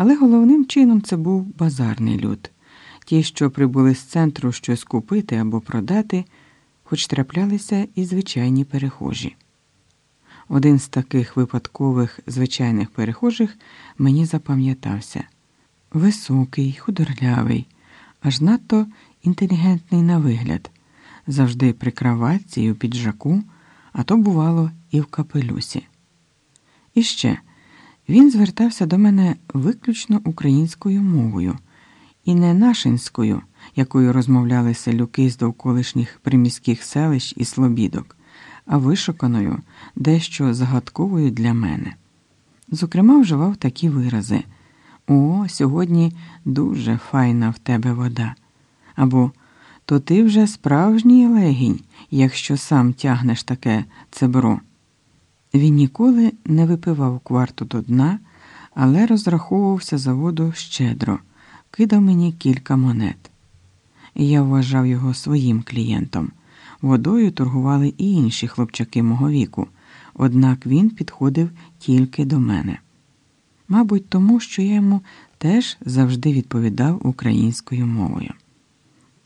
Але головним чином це був базарний люд. Ті, що прибули з центру щось купити або продати, хоч траплялися і звичайні перехожі. Один з таких випадкових звичайних перехожих мені запам'ятався високий, худорлявий, аж надто інтелігентний на вигляд, завжди при краватці і у піджаку, а то, бувало, і в капелюсі. І ще він звертався до мене виключно українською мовою, і не нашинською, якою розмовляли селюки з довколишніх приміських селищ і слобідок, а вишуканою, дещо загадковою для мене. Зокрема, вживав такі вирази: О, сьогодні дуже файна в тебе вода. Або То ти вже справжній легінь, якщо сам тягнеш таке цебро. Він ніколи не випивав кварту до дна, але розраховувався за воду щедро, кидав мені кілька монет. Я вважав його своїм клієнтом. Водою торгували і інші хлопчаки мого віку, однак він підходив тільки до мене. Мабуть, тому що я йому теж завжди відповідав українською мовою.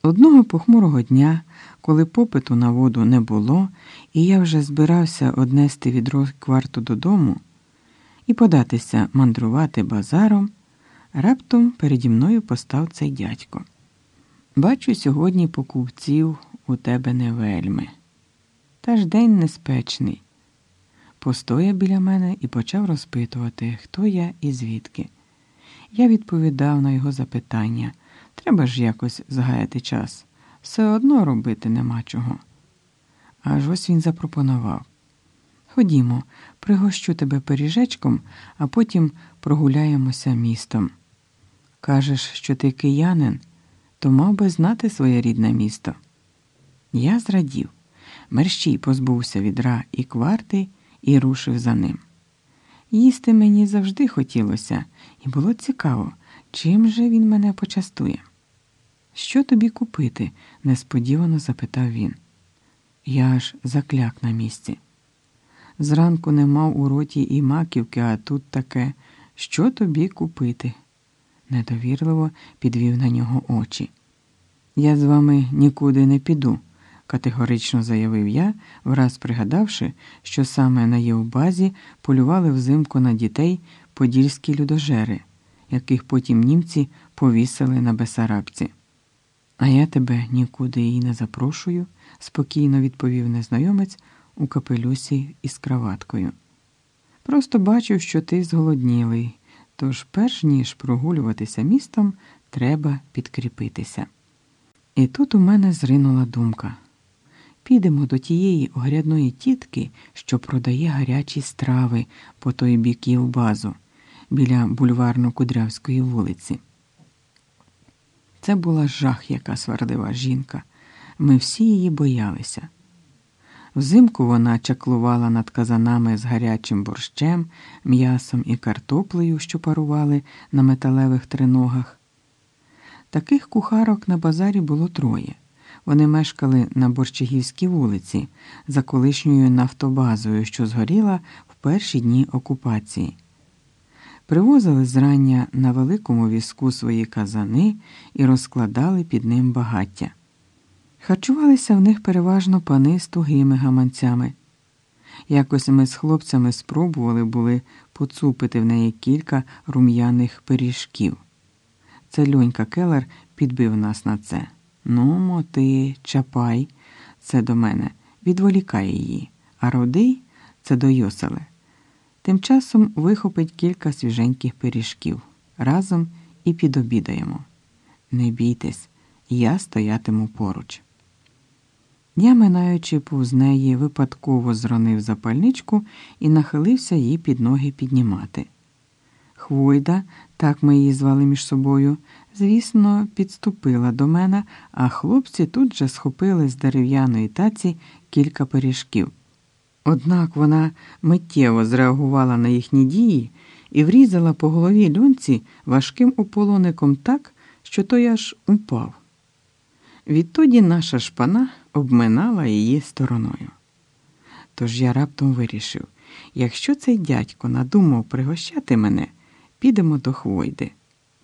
Одного похмурого дня, коли попиту на воду не було, і я вже збирався однести відро кварту додому і податися мандрувати базаром, раптом переді мною постав цей дядько. Бачу, сьогодні покупців у тебе не вельми. Та ж день неспечний. Постояв біля мене і почав розпитувати, хто я і звідки. Я відповідав на його запитання. Треба ж якось згаяти час. Все одно робити нема чого. Аж ось він запропонував. Ходімо, пригощу тебе пиріжечком, а потім прогуляємося містом. Кажеш, що ти киянин, то мав би знати своє рідне місто. Я зрадів, мерщій позбувся відра і кварти і рушив за ним. Їсти мені завжди хотілося, і було цікаво, чим же він мене почастує. Що тобі купити? несподівано запитав він. Я аж закляк на місці. Зранку не мав у роті і маківки, а тут таке, що тобі купити? недовірливо підвів на нього очі. Я з вами нікуди не піду, категорично заявив я, враз пригадавши, що саме на Євбазі полювали взимку на дітей подільські людожери, яких потім німці повісили на Бесарабці. А я тебе нікуди і не запрошую, спокійно відповів незнайомець у капелюсі із краваткою. Просто бачу, що ти зголоднілий, тож, перш ніж прогулюватися містом, треба підкріпитися. І тут у мене зринула думка. Підемо до тієї огрядної тітки, що продає гарячі страви по той бік Євбазу, біля бульварно-кудрявської вулиці. Це була жах, яка сварлива жінка. Ми всі її боялися. Взимку вона чаклувала над казанами з гарячим борщем, м'ясом і картоплею, що парували на металевих триногах. Таких кухарок на базарі було троє. Вони мешкали на Борчагівській вулиці, за колишньою нафтобазою, що згоріла в перші дні окупації. Привозили зрання на великому візку свої казани і розкладали під ним багаття. Харчувалися в них переважно пани з тугими гаманцями. Якось ми з хлопцями спробували були поцупити в неї кілька рум'яних пиріжків. Це льонька Келер підбив нас на це. Ну, моти, чапай, це до мене, відволікає її, а родий це до Йосели. Тим часом вихопить кілька свіженьких пиріжків разом і підобідаємо. Не бійтесь, я стоятиму поруч. Я, минаючи повз неї, випадково зронив запальничку і нахилився її під ноги піднімати. Хвойда, так ми її звали між собою, звісно, підступила до мене, а хлопці тут же схопили з дерев'яної таці кілька пиріжків. Однак вона миттєво зреагувала на їхні дії і врізала по голові льонці важким ополоником так, що той аж упав. Відтоді наша шпана обминала її стороною. Тож я раптом вирішив якщо цей дядько надумав пригощати мене, підемо до Хвойди.